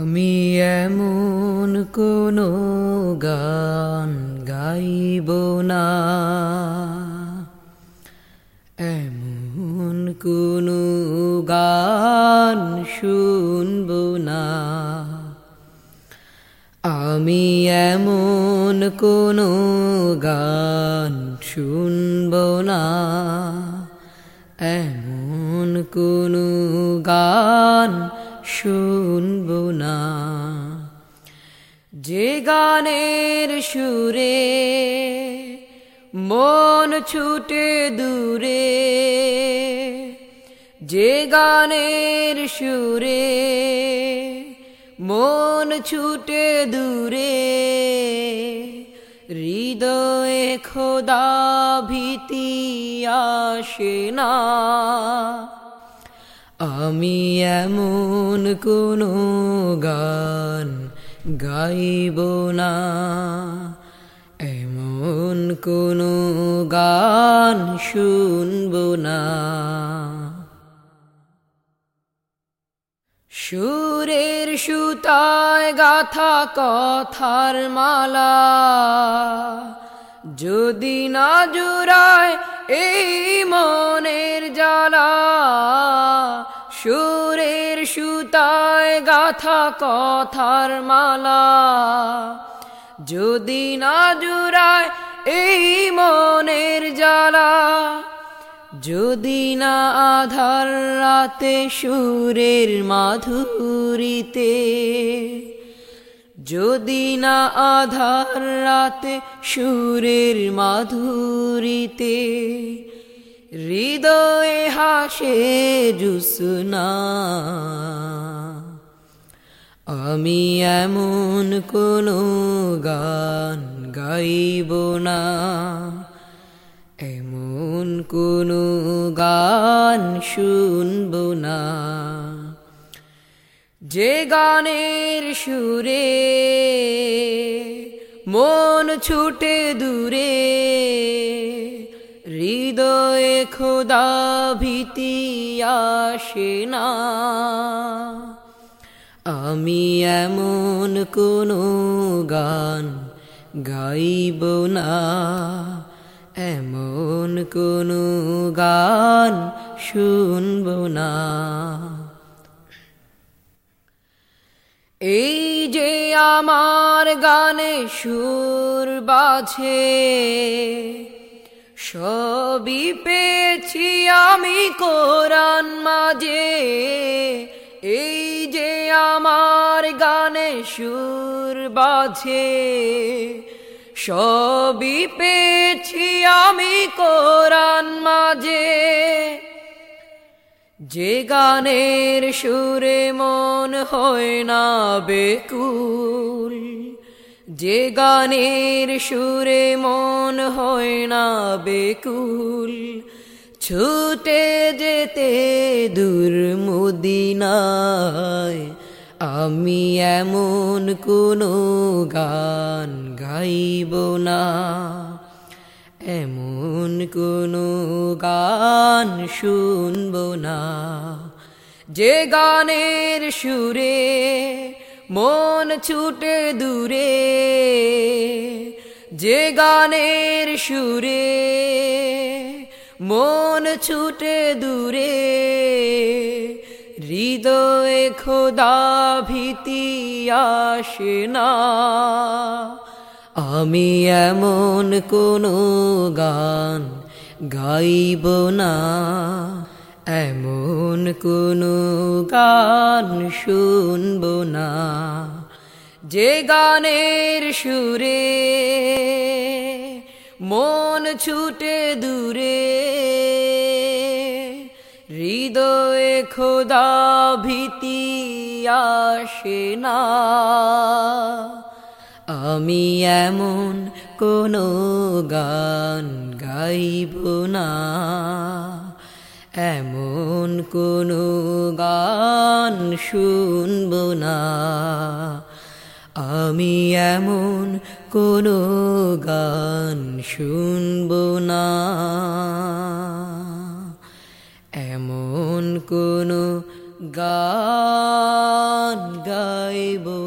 আমি এমন কোনো গান গাইব না। এমন কোনো গান শুনব না। আমি এমন কোনো গান শুনব না। এমন কোনো গান শুনব না। যে গানের সুরে মন ছুটে দূরে, যে গানের সুরে মন ছুটে দূরে, হৃদয়ে খোদা ভীতি আসে না। আমি এমন কোনো গান গাইব না। এমন কোনো গান শুনব না। সুরের সুতায় গাথা কথার মালা যদি না জুড়ায় এই মনের জ্বালা সুরের সুতায় গাথা কথার মালা। যদি না জুড়ায় এই মনের জ্বালা, যদি না আধার রাতে সুরের মাধুরীতে যদি না আধার রাতে সুরের মাধুরীতে হৃদয়ে হাসে জুসনা। আমি এমন কোনো গান গাইব না, এমন কোনো গান শুনব না। যে গানের সুরে মন ছুটে দূরে, হৃদয়ে খোদা ভীতি আসে না। আমি এমন কোনো গান গাইব না, এমন কোনো গান শুনব না। এই যে আমার গানে সুর বাছে সবই পেয়েছি আমি কোরআন মাঝে। এই যে আমার গানে সুর বাছে সবই পেয়েছি আমি কোরআন মাঝে। যে গানের সুরে মন হয় না বেকুল, যে গানের সুরে মন হয় না বেকুল, ছুটে যেতে দূর মুদিনায় আমি এমন কোনো গান গাইব না। এমন কোনো গান শুনব না। যে গানের সুরে মন ছুটে দূরে, যে গানের সুরে মন ছুটে দূরে, হৃদয়ে খোদা ভীতি আসে না। আমি এমন কোনো গান গাইব না, এমন কোনো গান শুনব না। যে গানের সুরে মন ছুটে দূরে, হৃদয়ে খোদা ভীতি আসে না। আমি এমন কোনো গান গাইব না। এমন কোনো গান শুনব না। আমি এমন কোনো গান শুনব না। এমন কোনো গান গাইব